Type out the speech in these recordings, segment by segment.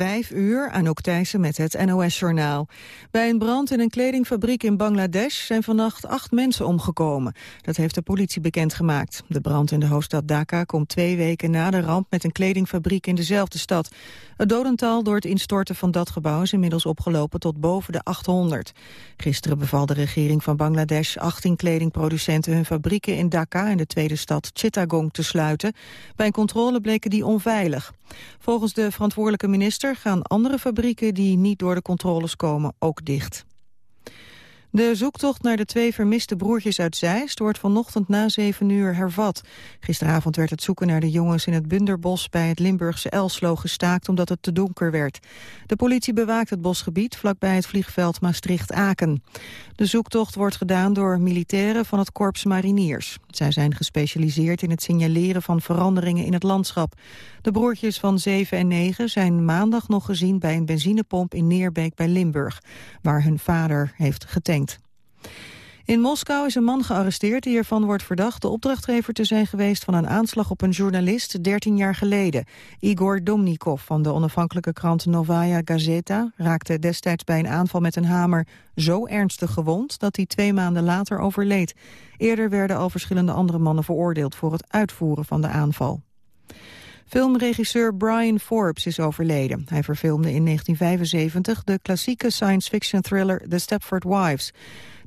vijf uur, Anouk Thijssen met het NOS-journaal. Bij een brand in een kledingfabriek in Bangladesh zijn vannacht acht mensen omgekomen. Dat heeft de politie bekendgemaakt. De brand in de hoofdstad Dhaka komt twee weken na de ramp met een kledingfabriek in dezelfde stad. Het dodental door het instorten van dat gebouw is inmiddels opgelopen tot boven de 800. Gisteren beval de regering van Bangladesh 18 kledingproducenten hun fabrieken in Dhaka en de tweede stad Chittagong te sluiten. Bij een controle bleken die onveilig. Volgens de verantwoordelijke minister gaan andere fabrieken die niet door de controles komen ook dicht. De zoektocht naar de twee vermiste broertjes uit Zeist wordt vanochtend na zeven uur hervat. Gisteravond werd het zoeken naar de jongens in het Bunderbos bij het Limburgse Elslo gestaakt omdat het te donker werd. De politie bewaakt het bosgebied vlakbij het vliegveld Maastricht-Aken. De zoektocht wordt gedaan door militairen van het Korps Mariniers. Zij zijn gespecialiseerd in het signaleren van veranderingen in het landschap. De broertjes van 7 en 9 zijn maandag nog gezien bij een benzinepomp in Neerbeek bij Limburg, waar hun vader heeft getankt. In Moskou is een man gearresteerd die ervan wordt verdacht de opdrachtgever te zijn geweest van een aanslag op een journalist 13 jaar geleden. Igor Domnikov van de onafhankelijke krant Novaya Gazeta raakte destijds bij een aanval met een hamer zo ernstig gewond dat hij twee maanden later overleed. Eerder werden al verschillende andere mannen veroordeeld voor het uitvoeren van de aanval. Filmregisseur Brian Forbes is overleden. Hij verfilmde in 1975 de klassieke science-fiction thriller The Stepford Wives.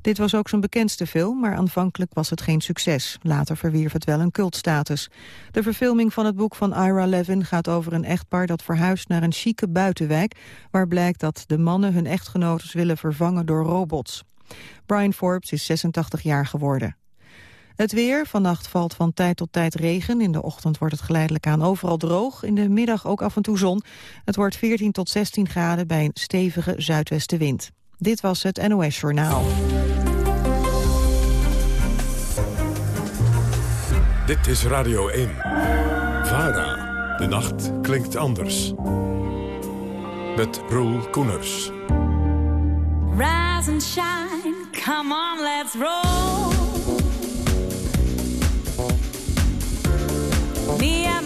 Dit was ook zijn bekendste film, maar aanvankelijk was het geen succes. Later verwierf het wel een cultstatus. De verfilming van het boek van Ira Levin gaat over een echtpaar dat verhuist naar een chique buitenwijk, waar blijkt dat de mannen hun echtgenotes willen vervangen door robots. Brian Forbes is 86 jaar geworden. Het weer. Vannacht valt van tijd tot tijd regen. In de ochtend wordt het geleidelijk aan overal droog. In de middag ook af en toe zon. Het wordt 14 tot 16 graden bij een stevige zuidwestenwind. Dit was het NOS Journaal. Dit is Radio 1. VARA. De nacht klinkt anders. Met Roel Koeners. Rise and shine, come on, let's roll. Me and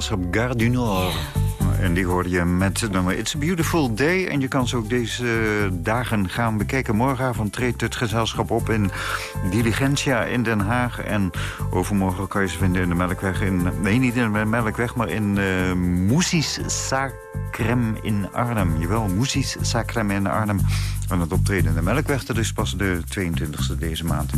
gezelschap du Nord. En die hoorde je met het nummer It's a Beautiful Day. En je kan ze ook deze dagen gaan bekijken. Morgenavond treedt het gezelschap op in Diligentia in Den Haag. En overmorgen kan je ze vinden in de Melkweg. In, nee, niet in de Melkweg, maar in uh, Moesis Sacrem in Arnhem. Jawel, Moesis Sacrem in Arnhem. En het optreden in de Melkweg, dat is pas de 22e deze maand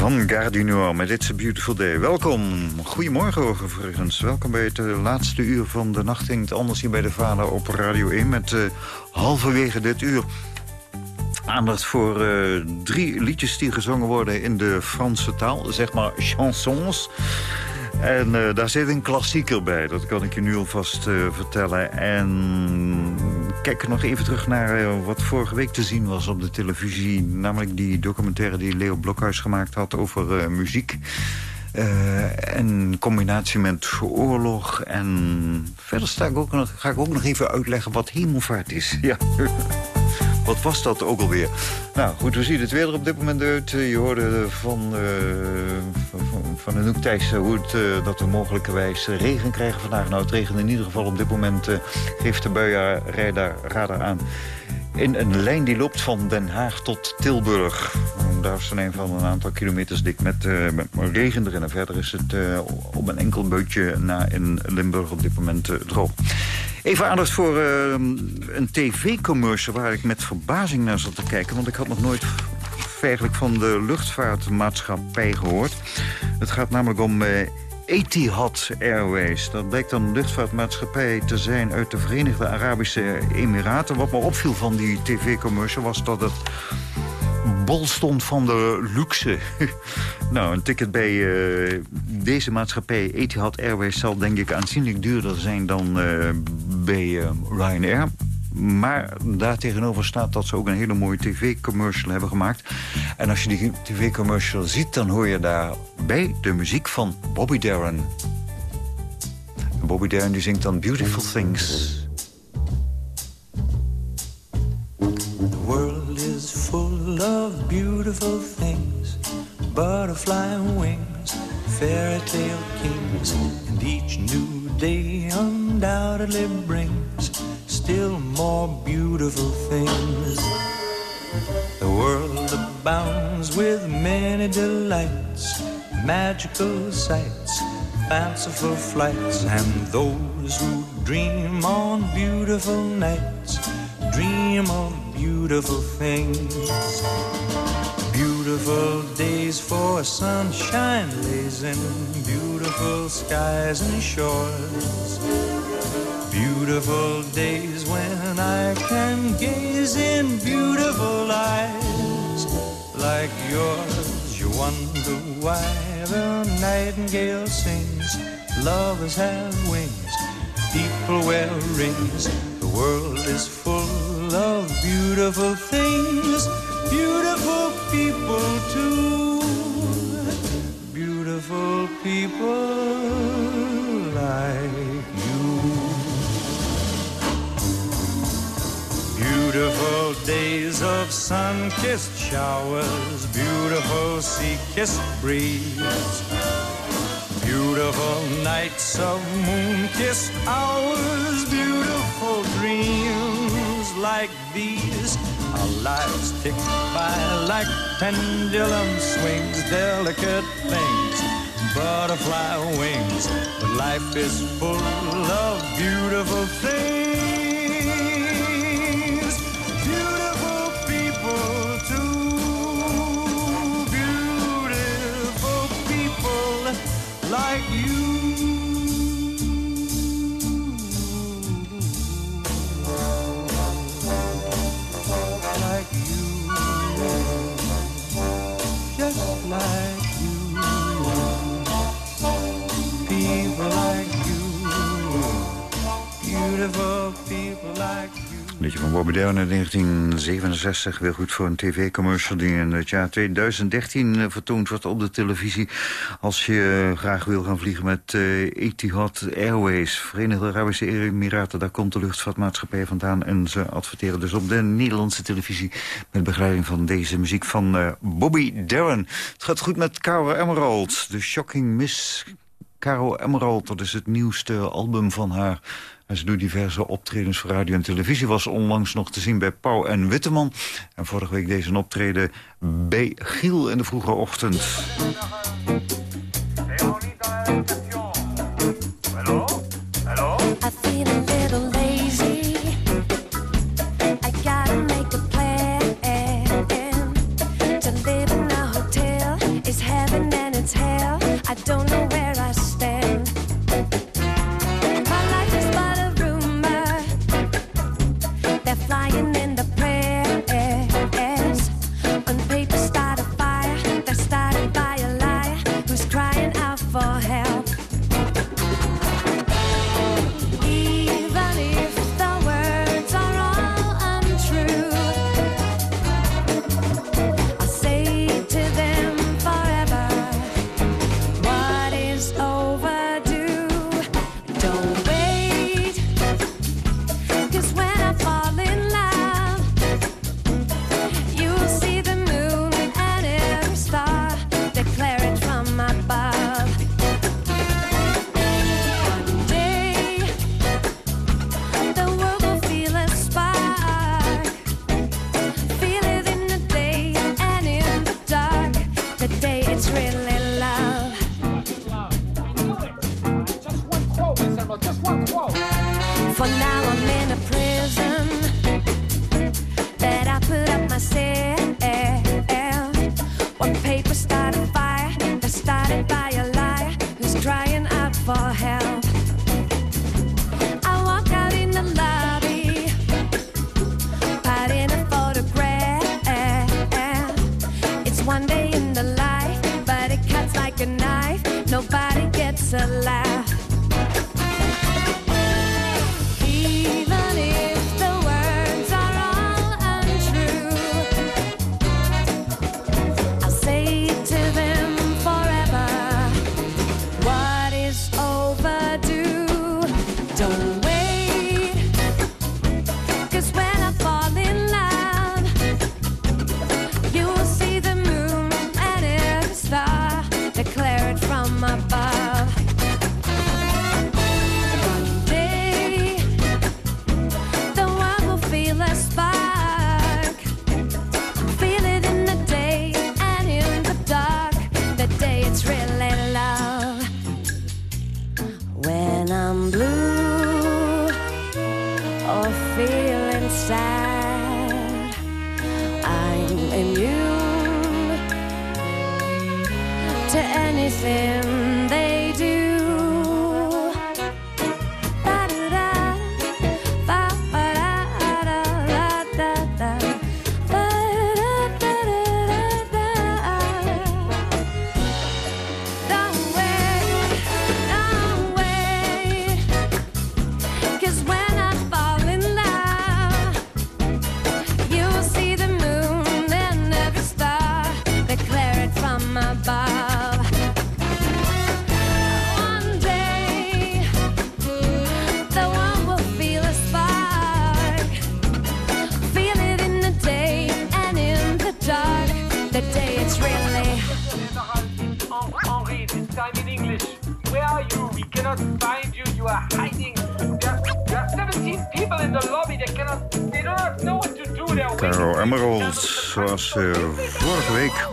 van Gare met It's a Beautiful Day. Welkom. Goedemorgen overigens. Welkom bij het eh, laatste uur van de nacht. het anders hier bij de Vader op Radio 1 met uh, halverwege dit uur... Aandacht voor uh, drie liedjes die gezongen worden in de Franse taal. Zeg maar chansons. En uh, daar zit een klassieker bij, dat kan ik je nu alvast uh, vertellen. En kijk nog even terug naar uh, wat vorige week te zien was op de televisie. Namelijk die documentaire die Leo Blokhuis gemaakt had over muziek. in combinatie met oorlog. En verder sta ik ook nog, ga ik ook nog even uitleggen wat hemelvaart is. Ja. Wat was dat ook alweer? Nou goed, we zien het weer op dit moment uit. Je hoorde van, uh, van, van hoe het, uh, dat we mogelijkerwijs regen krijgen vandaag. Nou, het regent in ieder geval op dit moment, geeft de buienradar radar aan. In een lijn die loopt van Den Haag tot Tilburg. Daar is een van een aantal kilometers dik met, met regen erin. En verder is het op een enkel beutje na in Limburg op dit moment droog. Even aandacht voor uh, een tv-commercial waar ik met verbazing naar zat te kijken. Want ik had nog nooit eigenlijk van de luchtvaartmaatschappij gehoord. Het gaat namelijk om... Etihad Airways. Dat blijkt dan een luchtvaartmaatschappij te zijn uit de Verenigde Arabische Emiraten. Wat me opviel van die tv-commercial was dat het bol stond van de luxe. nou, een ticket bij uh, deze maatschappij, Etihad Airways... zal denk ik aanzienlijk duurder zijn dan uh, bij uh, Ryanair. Maar daartegenover staat dat ze ook een hele mooie tv-commercial hebben gemaakt. En als je die tv-commercial ziet, dan hoor je daarbij de muziek van Bobby Darin. Bobby Darin die zingt dan Beautiful Things... of beautiful things, butterfly wings, fairy tale kings, and each new day undoubtedly brings still more beautiful things. The world abounds with many delights, magical sights, fanciful flights, and those who dream on beautiful nights dream of beautiful things. Beautiful days for sunshine blazing, beautiful skies and shores. Beautiful days when I can gaze in beautiful eyes like yours. You wonder why the nightingale sings. Lovers have wings, people wear rings. The world is full of beautiful things, beautiful people too. Beautiful people sun-kissed showers, beautiful sea-kissed breeze. Beautiful nights of moon-kissed hours, beautiful dreams like these. Our lives tick by like pendulum swings, delicate things, butterfly wings. But life is full of beautiful things, like you. Like you. Just like you. People like you. Beautiful people like Liedje van Bobby Down in 1967. Weer goed voor een tv-commercial die in het jaar 2013 uh, vertoond wordt op de televisie. Als je uh, graag wil gaan vliegen met uh, Etihad Airways, Verenigde Arabische Emiraten. Daar komt de luchtvaartmaatschappij vandaan. En ze adverteren dus op de Nederlandse televisie... met begeleiding van deze muziek van Bobby Darren. Het gaat goed met Cara Emerald, de Shocking Miss Caro Emerald, dat is het nieuwste album van haar. En ze doet diverse optredens voor radio en televisie. Was onlangs nog te zien bij Pauw en Witteman. En vorige week deze optreden bij Giel in de vroege ochtend.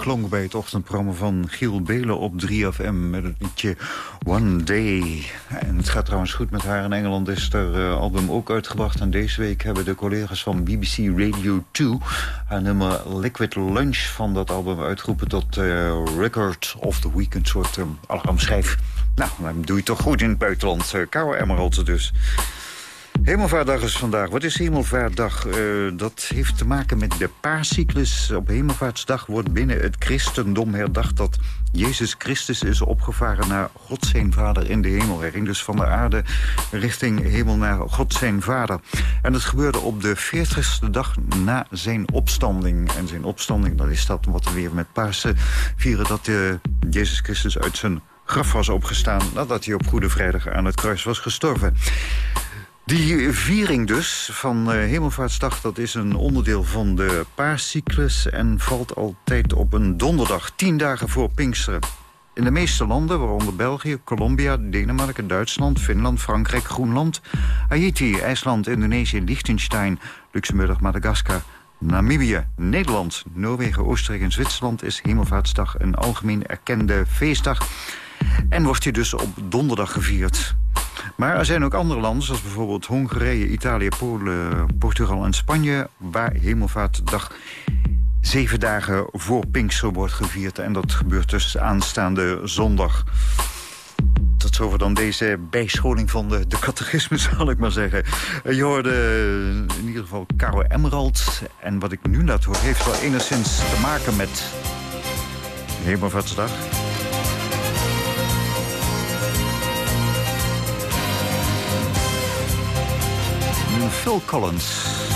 Klonk bij het ochtendprogramma van Giel Belen op 3FM met het liedje One Day. En het gaat trouwens goed met haar. In Engeland is haar eh, album ook uitgebracht. En deze week hebben de collega's van BBC Radio 2 haar nummer Liquid Lunch van dat album uitgeroepen tot eh, Record of the Week. Een soort uh, alarmschijf. Nou, dan doe je toch goed in het buitenland. Uh, Caro Emerald dus. Hemelvaartdag is vandaag. Wat is Hemelvaartdag? Uh, dat heeft te maken met de paascyclus. Op Hemelvaartsdag wordt binnen het christendom herdacht... dat Jezus Christus is opgevaren naar God zijn Vader in de hemel. Hij ging dus van de aarde richting hemel naar God zijn Vader. En dat gebeurde op de 40ste dag na zijn opstanding. En zijn opstanding, dat is dat wat we weer met Pasen vieren... dat uh, Jezus Christus uit zijn graf was opgestaan... nadat hij op Goede Vrijdag aan het kruis was gestorven. Die viering dus van eh, Hemelvaartsdag... dat is een onderdeel van de paarcyclus en valt altijd op een donderdag. Tien dagen voor Pinksteren. In de meeste landen, waaronder België, Colombia, Denemarken, Duitsland... Finland, Frankrijk, Groenland, Haiti, IJsland, Indonesië, Liechtenstein... Luxemburg, Madagaskar, Namibië, Nederland, Noorwegen, Oostenrijk en Zwitserland... is Hemelvaartsdag een algemeen erkende feestdag... en wordt hij dus op donderdag gevierd. Maar er zijn ook andere landen, zoals bijvoorbeeld Hongarije, Italië, Polen, Portugal en Spanje... waar Hemelvaartdag zeven dagen voor Pinkster wordt gevierd. En dat gebeurt dus aanstaande zondag. Tot zover dan deze bijscholing van de, de catechisme, zal ik maar zeggen. Je hoorde in ieder geval Karo Emerald. En wat ik nu laat horen, heeft wel enigszins te maken met Hemelvaartsdag. Phil Collins.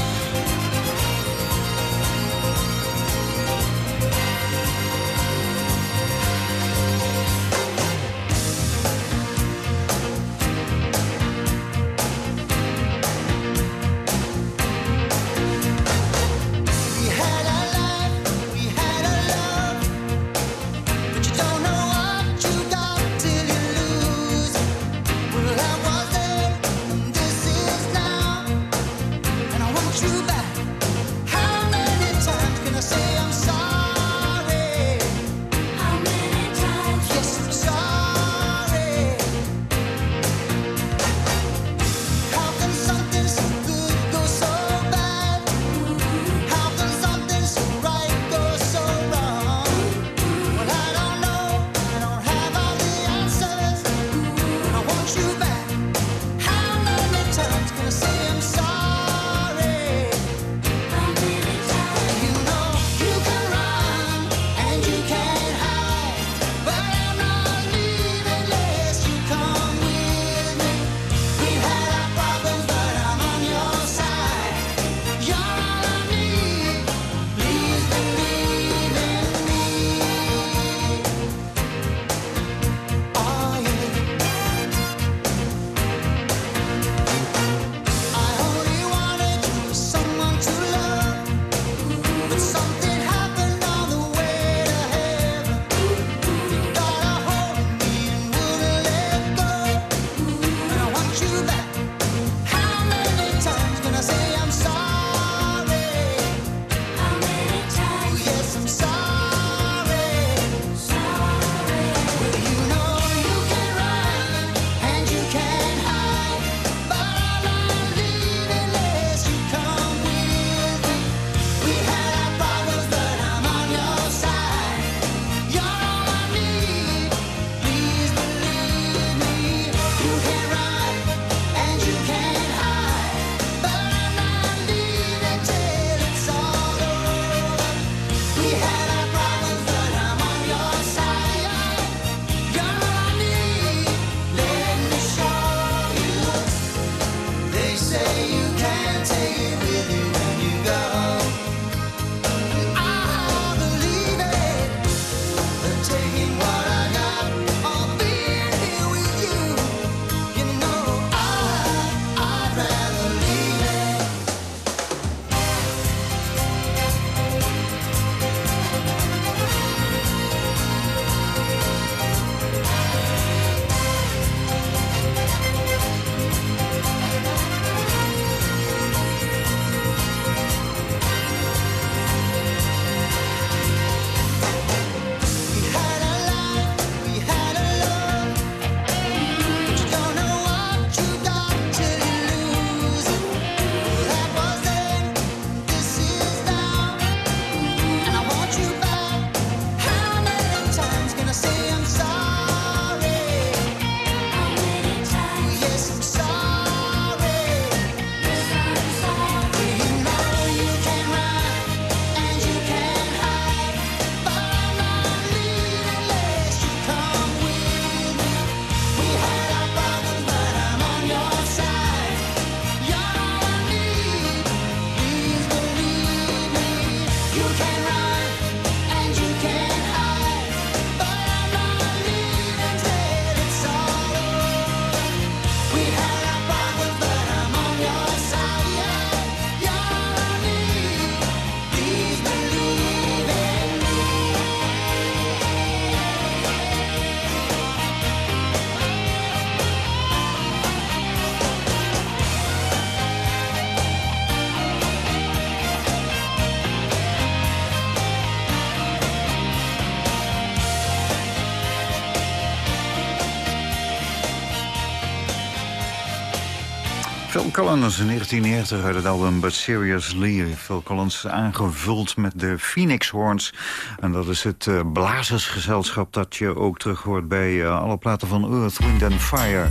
Collins in 1990 uit het album But Seriously. Phil Collins aangevuld met de Phoenix Horns. En dat is het eh, blazersgezelschap dat je ook terug hoort bij eh, alle platen van Earth, Wind and Fire.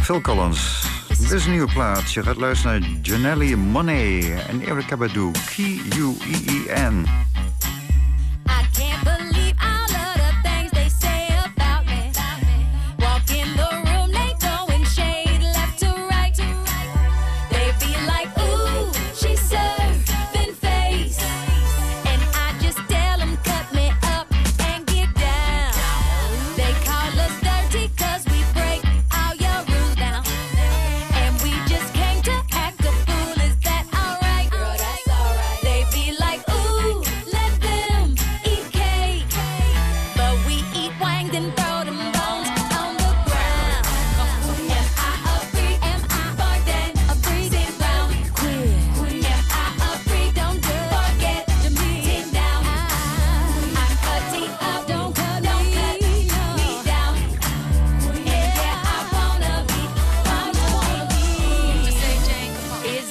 Phil Collins, dit is een nieuwe plaat. Je gaat luisteren naar Janelle Monet en Eric Badu. K U E E N.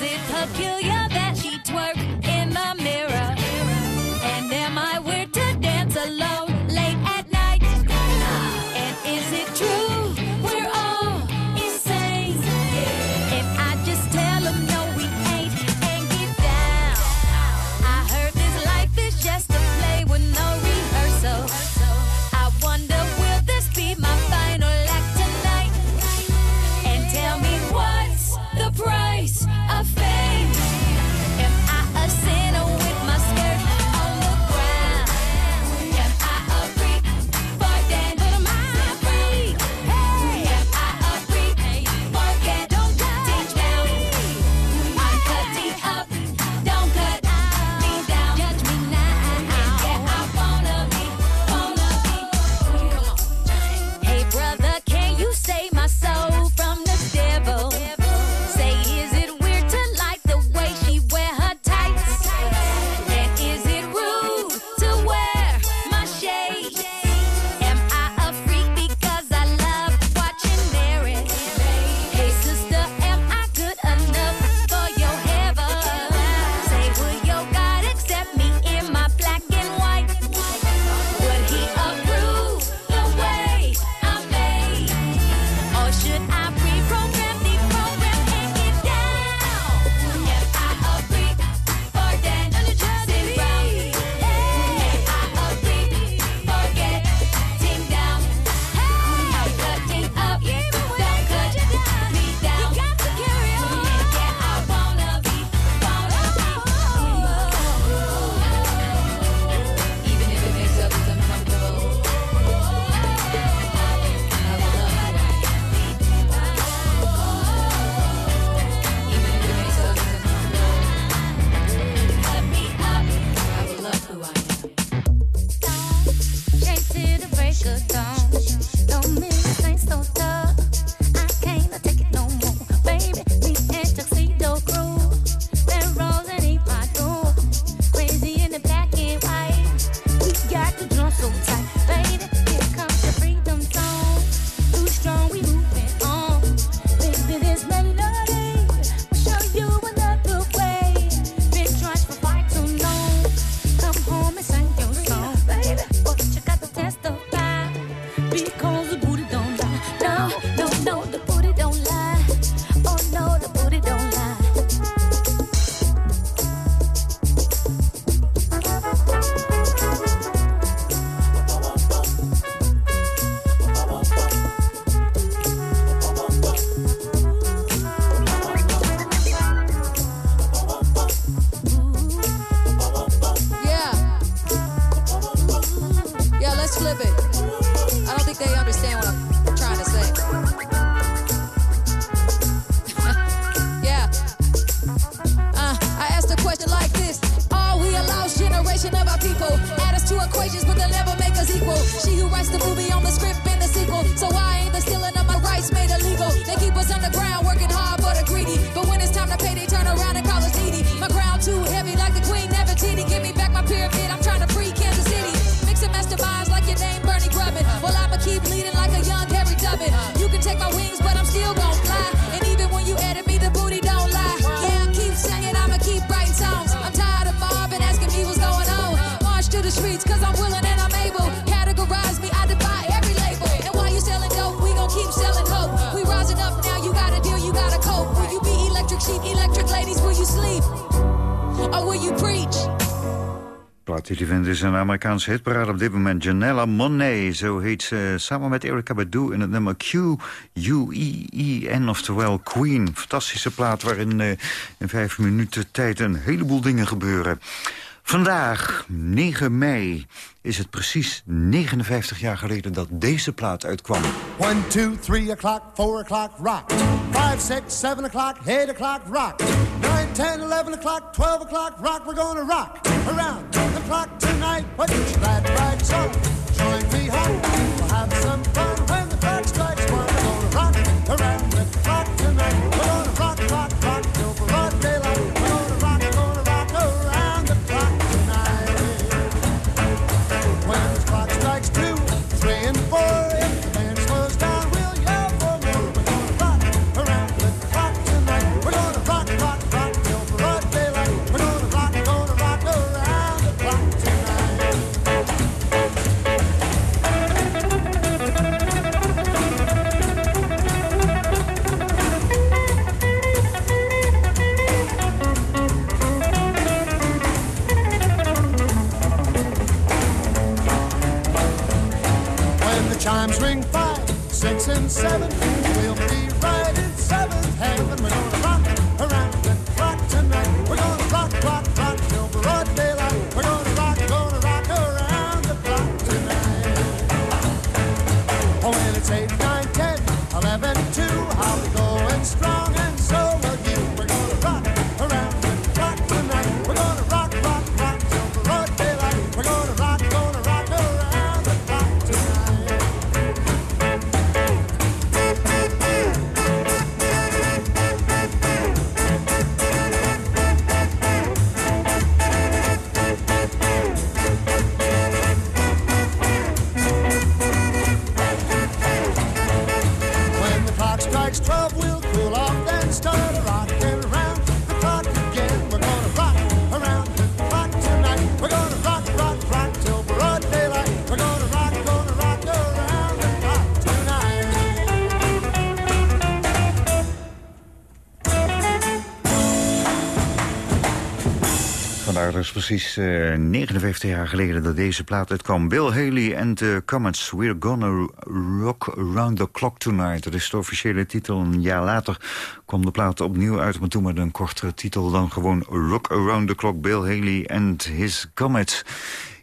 It's peculiar? Plaat die vindt is een Amerikaanse hitparade op dit moment. Janella Monet, zo heet ze. Samen met Erika Badu in het nummer Q-U-E-E-N, oftewel Queen. Fantastische plaat waarin eh, in vijf minuten tijd een heleboel dingen gebeuren. Vandaag, 9 mei, is het precies 59 jaar geleden dat deze plaat uitkwam. One, two, three o'clock, four o'clock, rock. Five, six, seven o'clock, eight o'clock, rock. Nine, ten, eleven o'clock, twelve o'clock, rock. We're gonna rock around the clock tonight. Put your glad rags on. Join me home. We'll have some fun and seven, precies eh, 59 jaar geleden dat deze plaat uitkwam. Bill Haley en de Comets. We're gonna rock around the clock tonight. Dat is de officiële titel. Een jaar later kwam de plaat opnieuw uit, maar toen met een kortere titel dan gewoon Rock Around the Clock. Bill Haley and his Comets.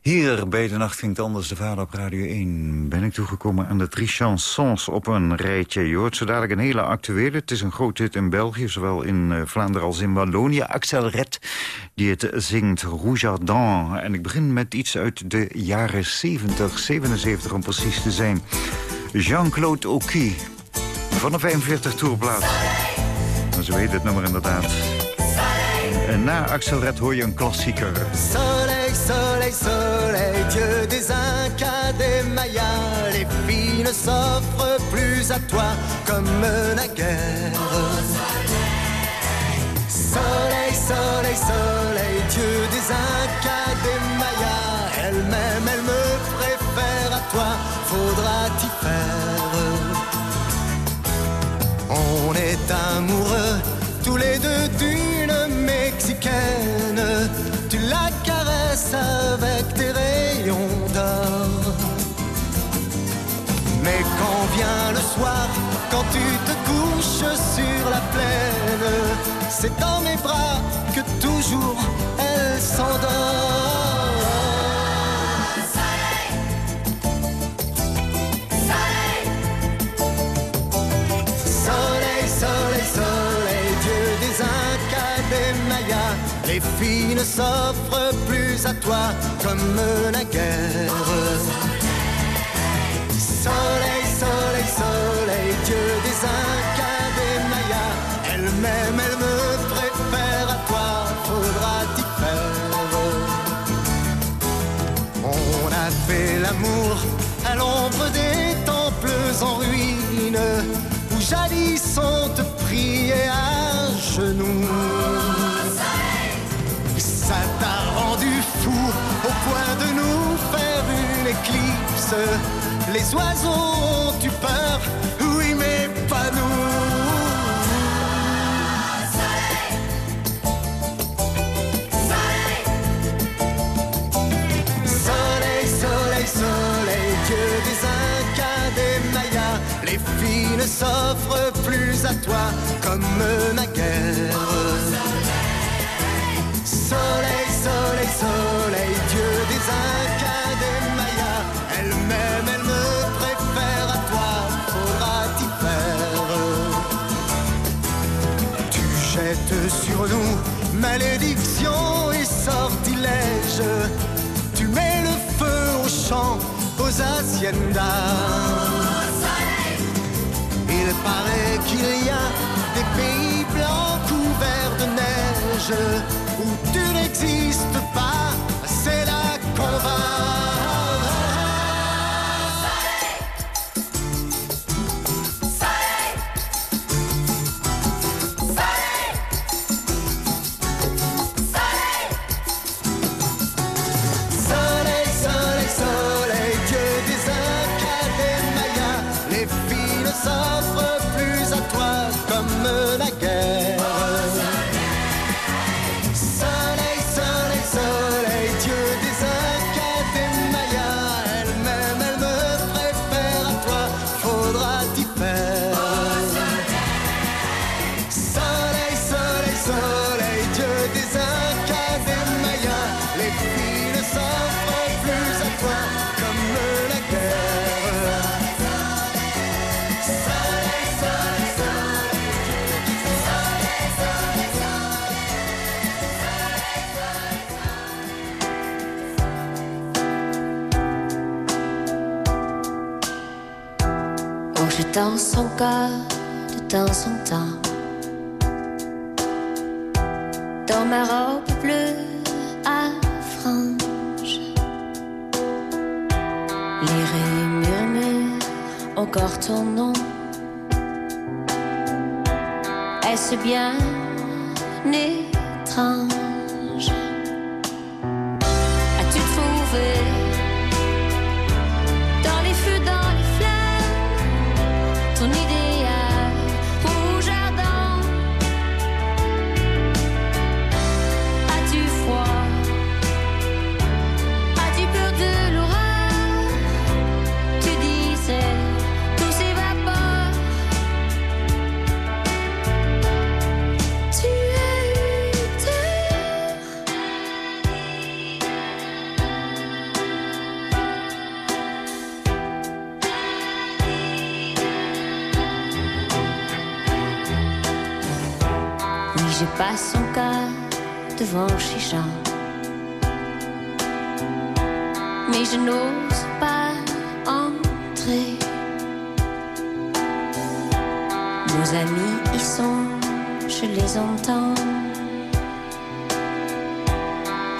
Hier bij De Nacht Klinkt Anders, de vader op Radio 1... ben ik toegekomen aan de drie chansons op een rijtje. Je hoort zo dadelijk een hele actuele. Het is een groot hit in België, zowel in eh, Vlaanderen als in Wallonië. Axel Red, die het zingt, Rouge. En ik begin met iets uit de jaren 70, 77 om precies te zijn. Jean-Claude Oki, van de 45 toerplaat. Nou, Zo heet het nummer inderdaad. En na Axel Red hoor je een klassieker. Soleil, soleil, Dieu des Incas, des Mayas, les filles ne s'offrent plus à toi comme naguère. Soleil, soleil, soleil, Dieu des Incas, quand tu te couches sur la plaine, c'est dans mes bras que toujours elle s'endort. Les filles ne s'offrent plus à toi comme naguère. Soleil, soleil, soleil, Dieu des Incas, des Mayas, elle-même, elle me préfère à toi, faudra t'y faire. On a fait l'amour à l'ombre des temples en ruine où jadis on te priait à genoux. Ça t'a rendu fou au point de nous faire une éclipse. Les oiseaux ont eu peur, oui, mais pas nous. Soleil, soleil, soleil, soleil, des Incas, des Mayas, les filles ne s'offrent plus à toi comme naguère. Soleil, soleil, soleil, Dieu des Incas sur nous, malédiction et sortilège. Tu mets le feu aux champs, aux haciendas. Il paraît qu'il y a des pays blancs couverts de neige où tu n'existes 方 je n'ose pas entrer. Nos amis y sont, je les entends.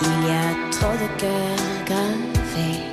Il y a trop de cœurs gravés.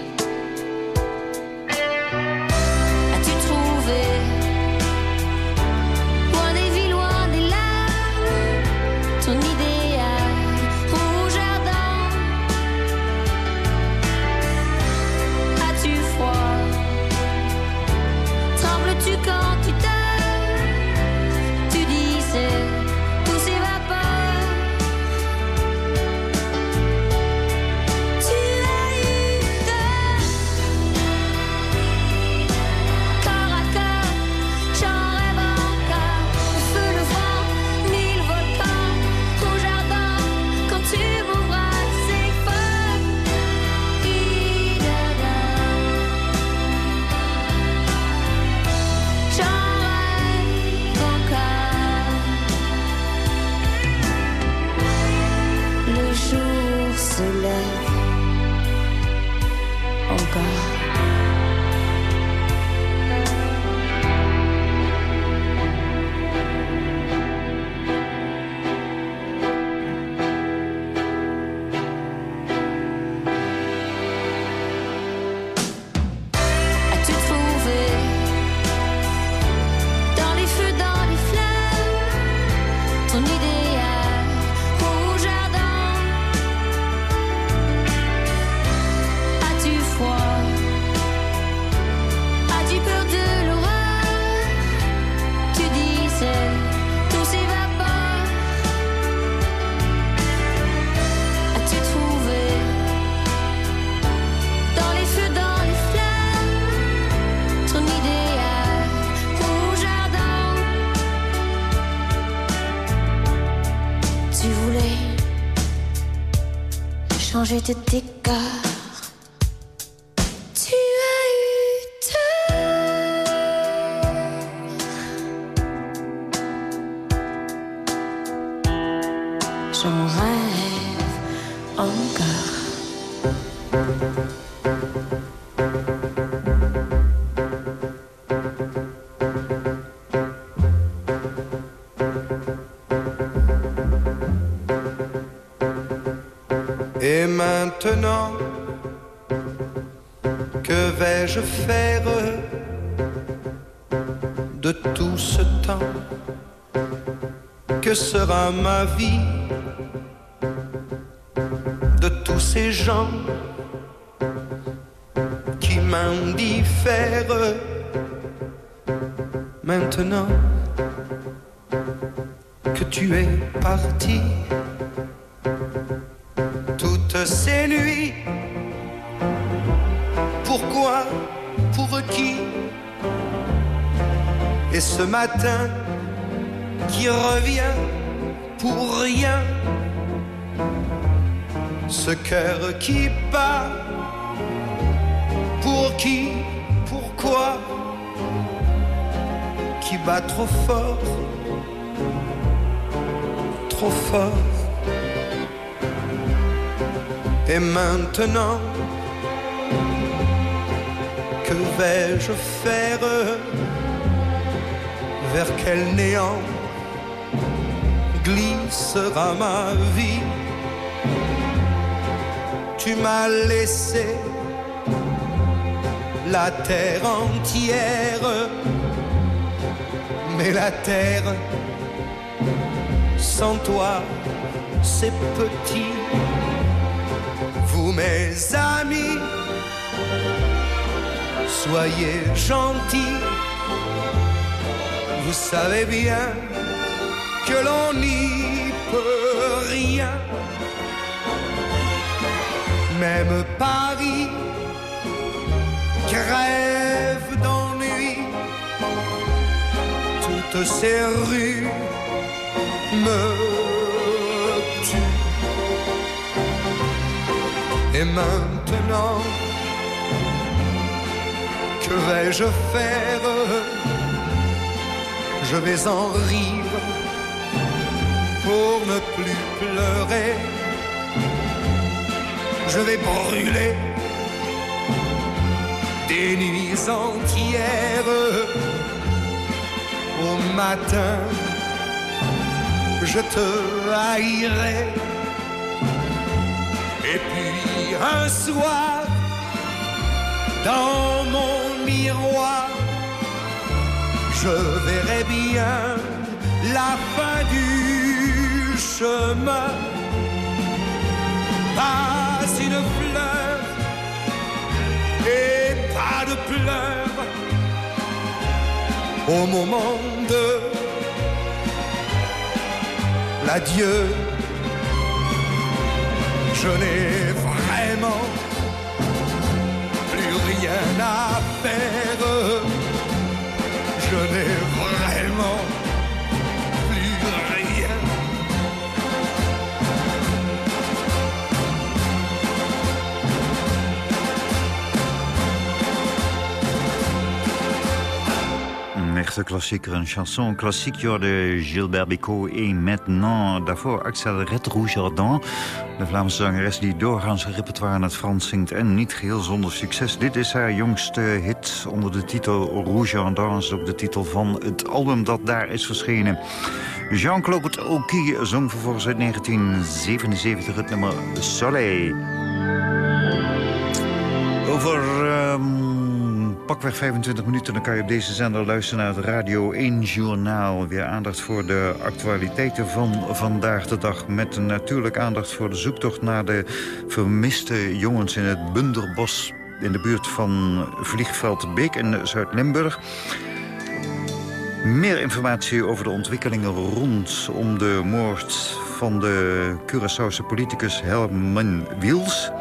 je te découvre. Sera ma vie de tous ces gens qui m'indiffèrent Maintenant que tu es parti toutes ces nuits. Pourquoi Pour qui Et ce matin qui revient pour rien. Ce cœur qui bat. Pour qui Pourquoi Qui bat trop fort Trop fort. Et maintenant, que vais-je faire Vers quel néant? Glissera ma vie. Tu m'as laissé la terre entière, mais la terre sans toi, c'est petit. Vous mes amis, soyez gentils. Vous savez bien que l'on peut rien. Même Paris crève d'ennui. Toutes ces rues me tuent. Et maintenant, que vais-je faire? Je vais en rire pour ne plus pleurer. Je vais brûler des nuits entières. Au matin, je te haïrai. Et puis un soir, dans mon miroir, je verrai bien la fin du Pas une fleur et pas de pleurs au moment de l'adieu je n'ai vraiment plus rien à faire. Je n'ai vraiment echte klassieker, een chanson klassiek. Hoorde Gilbert Bécaud et maintenant. Daarvoor Axel Red Rougeardin. De Vlaamse zangeres die doorgaans repertoire in het Frans zingt. En niet geheel zonder succes. Dit is haar jongste hit onder de titel Rougeardin. Is ook de titel van het album dat daar is verschenen. Jean-Claude Oki zong vervolgens uit 1977 het nummer Soleil. Over ehm, pakweg 25 minuten dan kan je op deze zender luisteren naar het Radio 1 Journaal. Weer aandacht voor de actualiteiten van vandaag de dag. Met natuurlijk aandacht voor de zoektocht naar de vermiste jongens in het Bunderbos... in de buurt van Vliegveld Beek in Zuid-Limburg. Meer informatie over de ontwikkelingen rondom de moord van de Curaçaose politicus Herman Wiels.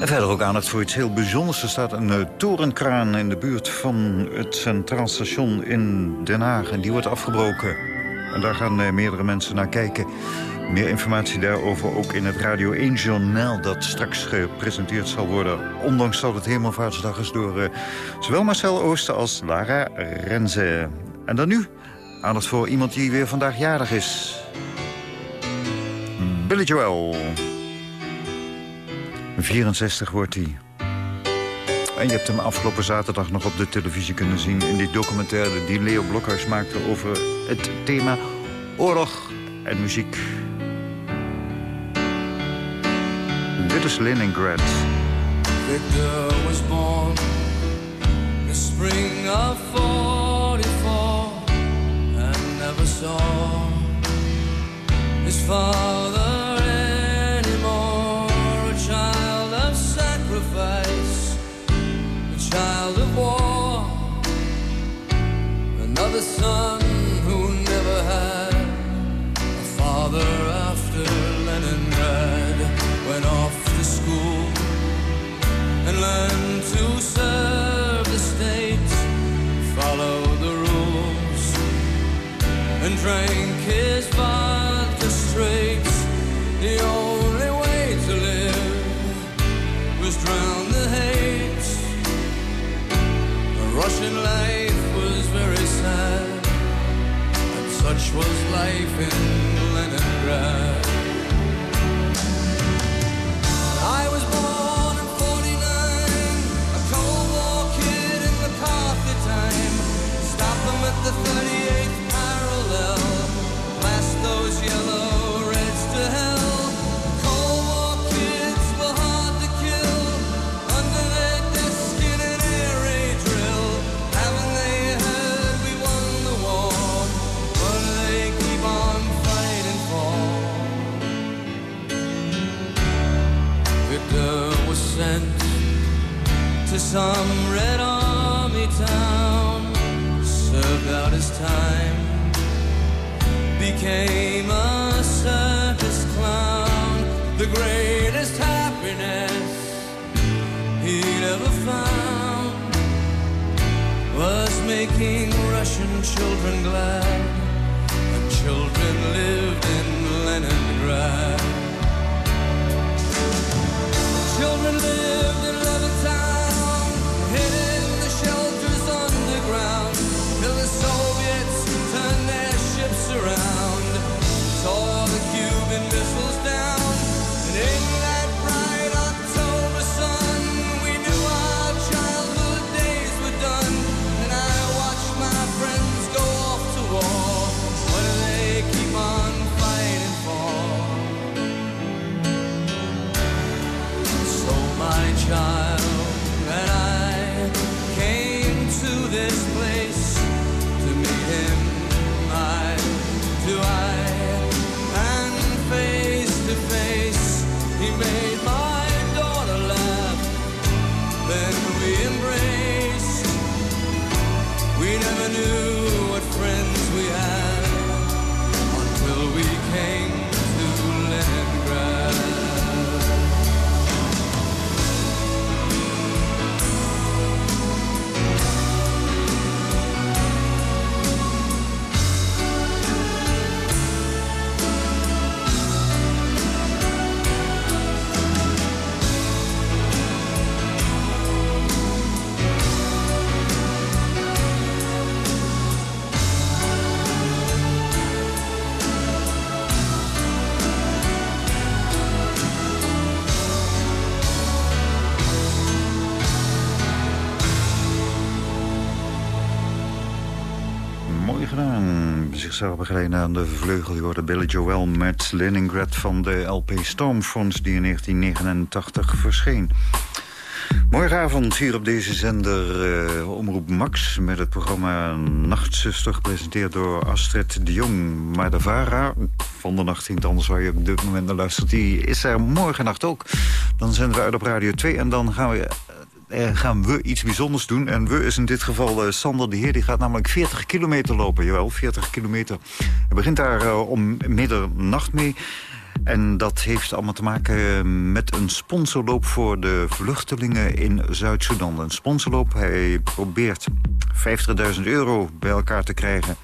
En verder ook aandacht voor iets heel bijzonders. Er staat een eh, torenkraan in de buurt van het Centraal Station in Den Haag. En die wordt afgebroken. En daar gaan eh, meerdere mensen naar kijken. Meer informatie daarover ook in het Radio 1 Journaal... dat straks gepresenteerd zal worden. Ondanks dat het Hemelvaartsdag is door eh, zowel Marcel Ooster als Lara Renze. En dan nu aandacht voor iemand die weer vandaag jarig is. Billy Joel. 64 wordt hij. En je hebt hem afgelopen zaterdag nog op de televisie kunnen zien... in die documentaire die Leo Blokhuis maakte over het thema oorlog en muziek. Dit is Leningrad. Victor was born the spring of 44 and never saw his father sacrifice, a child of war, another son who never had a father after Leningrad went off to school and learned to serve the state, follow the rules, and drank his vodka straight. The only Russian life was very sad, and such was life in Leningrad. I was born in 49, a Cold War kid in McCarthy time. Stop at the 38th some Red Army town, served out his time, became a circus clown, the greatest happiness he'd ever found was making Russian children glad, and children lived in Leningrad. Children lived He made my daughter laugh. Then we embraced. We never knew Zichzelf begeleiden aan de vleugel. Hoorde Billy Joel met Leningrad van de LP Stormfront... die in 1989 verscheen. Morgenavond hier op deze zender eh, Omroep Max... met het programma Nachtzuster, gepresenteerd door Astrid de Jong. Maar de VARA van de nacht in het anders waar je op dit moment naar luistert... die is er morgennacht ook. Dan zenden we uit op Radio 2 en dan gaan we eh, gaan we iets bijzonders doen. En we is in dit geval eh, Sander de Heer. Die gaat namelijk 40 kilometer lopen. Jawel, 40 kilometer. Hij begint daar eh, om middernacht mee. En dat heeft allemaal te maken met een sponsorloop voor de vluchtelingen in Zuid-Soedan. Een sponsorloop, hij probeert 50.000 euro bij elkaar te krijgen.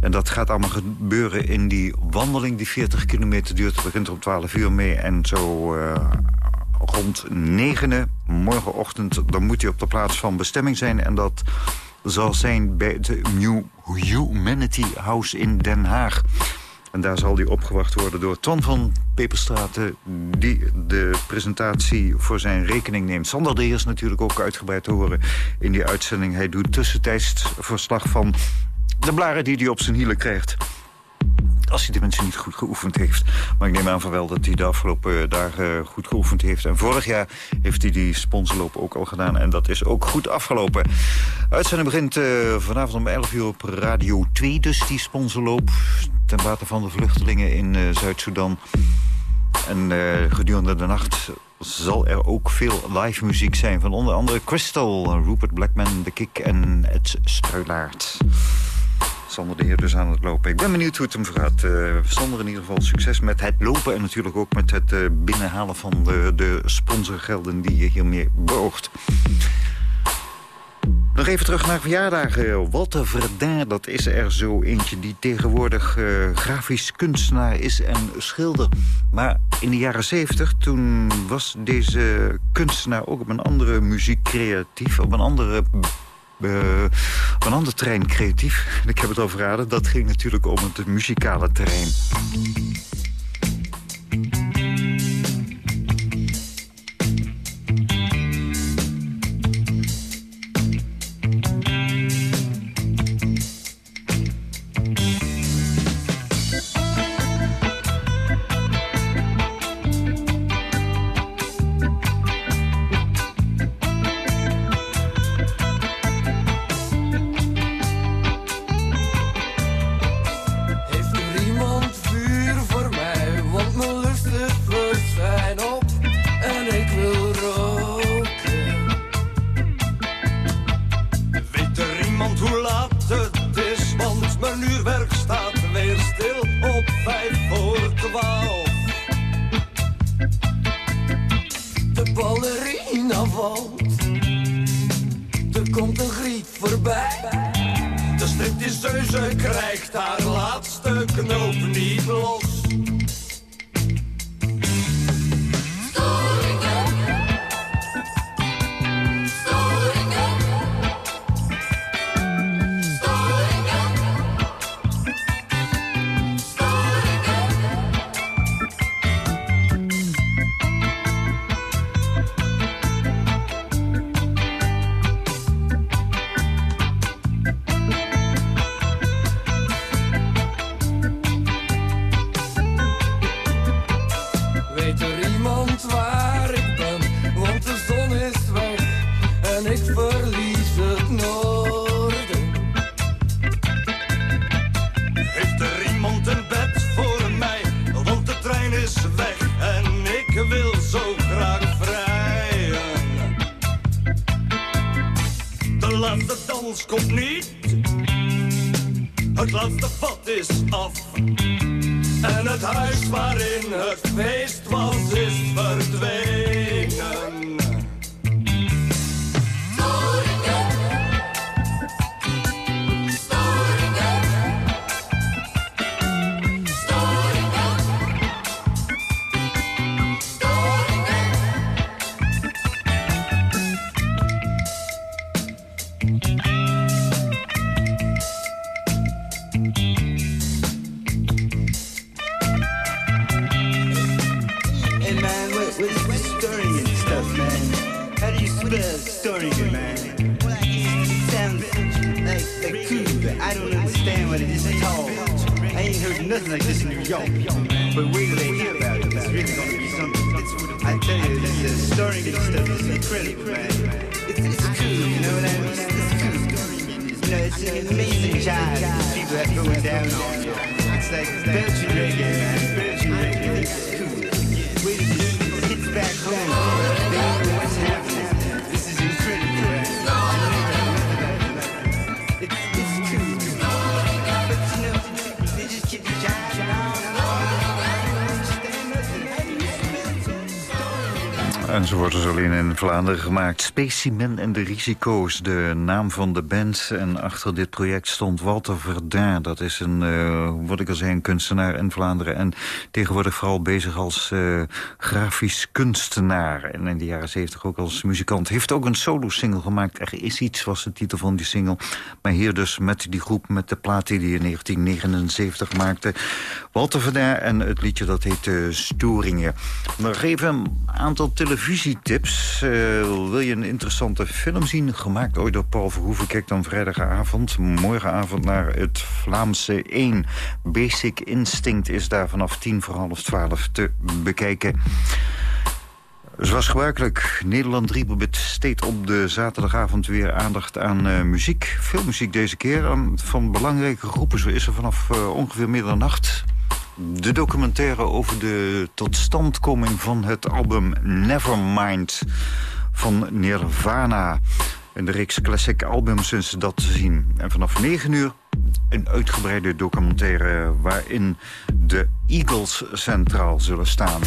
En dat gaat allemaal gebeuren in die wandeling die 40 kilometer duurt. Het begint om 12 uur mee en zo rond 9 morgenochtend... dan moet hij op de plaats van bestemming zijn. En dat zal zijn bij de New Humanity House in Den Haag. En daar zal hij opgewacht worden door Twan van Peperstraten... die de presentatie voor zijn rekening neemt. Sander de natuurlijk ook uitgebreid te horen in die uitzending. Hij doet tussentijds verslag van de blaren die hij op zijn hielen krijgt. Als hij de mensen niet goed geoefend heeft. Maar ik neem aan van wel dat hij de afgelopen dagen goed geoefend heeft. En vorig jaar heeft hij die sponsorloop ook al gedaan. En dat is ook goed afgelopen. Uitzending begint eh, vanavond om 11 uur op Radio 2. Dus die sponsorloop ten bate van de vluchtelingen in eh, Zuid-Soedan. En eh, gedurende de nacht zal er ook veel live muziek zijn. Van onder andere Crystal, Rupert Blackman, The Kick en Ed Struilaert. Sander de Heer dus aan het lopen. Ik ben benieuwd hoe het hem gaat. Uh, Sander in ieder geval succes met het lopen... en natuurlijk ook met het uh, binnenhalen van de, de sponsorgelden die je hiermee beoogt. Nog even terug naar verjaardagen. Walter Verdun, dat is er zo eentje die tegenwoordig uh, grafisch kunstenaar is en schilder. Maar in de jaren zeventig, toen was deze kunstenaar ook op een andere muziek creatief, op een andere uh, een ander terrein creatief. Ik heb het al verraden. Dat ging natuurlijk om het muzikale terrein. Incredible, man. What is with story and stuff, man? How do you spell story man? Sounds like cool, but I don't understand what It's, at all. I ain't heard nothing like this in New York, but we're gonna hear about it, man. It's really gonna be something. I tell you, this story and stuff is incredible, man. it's cool, you know what I mean? Know, it's an amazing job. People that going down on you. It's like, it's like, man. Build your reggae. En ze wordt dus alleen in Vlaanderen gemaakt. Specimen en de risico's, de naam van de band. En achter dit project stond Walter Verdun. Dat is een, eh, wat ik al zei, een kunstenaar in Vlaanderen. En tegenwoordig vooral bezig als eh, grafisch kunstenaar. En in de jaren zeventig ook als muzikant. Heeft ook een solo-single gemaakt. Er is iets, was de titel van die single. Maar hier dus met die groep, met de plaat die hij in 1979 maakte. Walter Verdun en het liedje dat heet eh, Storingen. Nog even een aantal televisietips. Eh, wil je een interessante film zien? Gemaakt ooit door Paul Verhoeven. Kijk dan vrijdagavond, morgenavond naar het Vlaamse 1. Basic Instinct is daar vanaf tien voor half twaalf te bekijken. Zoals gebruikelijk, Nederland 3 besteedt op de zaterdagavond weer aandacht aan eh, muziek. Veel muziek deze keer, van belangrijke groepen. Zo is er vanaf eh, ongeveer middernacht de documentaire over de totstandkoming van het album Nevermind van Nirvana. In de reeks classic albums is dat te zien. En vanaf 9 uur een uitgebreide documentaire waarin de Eagles centraal zullen staan.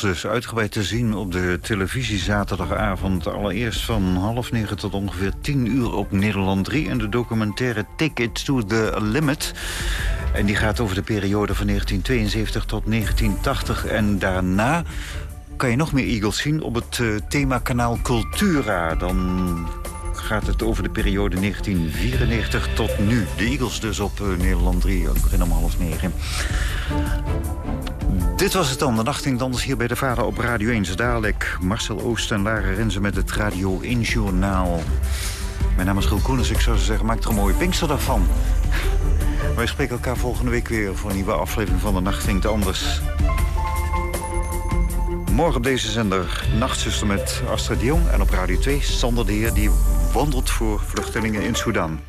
Dus uitgebreid te zien op de televisie zaterdagavond. Allereerst van half negen tot ongeveer tien uur op Nederland 3. En de documentaire Ticket to the Limit. En die gaat over de periode van 1972 tot 1980. En daarna kan je nog meer Eagles zien op het eh, themakanaal Cultura. Dan gaat het over de periode 1994 tot nu. De Eagles dus op eh, Nederland 3. Ik begin om half negen. Dit was het dan, de nacht in anders hier bij de Vader op Radio 1. Zo Dadelijk Marcel Oost en Lara Renze met het Radio 1 Journaal. Mijn naam is Giel Koenens, ik zou zeggen, maak er een mooie Pinksterdag van. Wij spreken elkaar volgende week weer voor een nieuwe aflevering van de Nacht Anders. Morgen op deze zender Nachtzuster met Astrid Jong. En op Radio 2 Sander de Heer, die wandelt voor vluchtelingen in Sudan.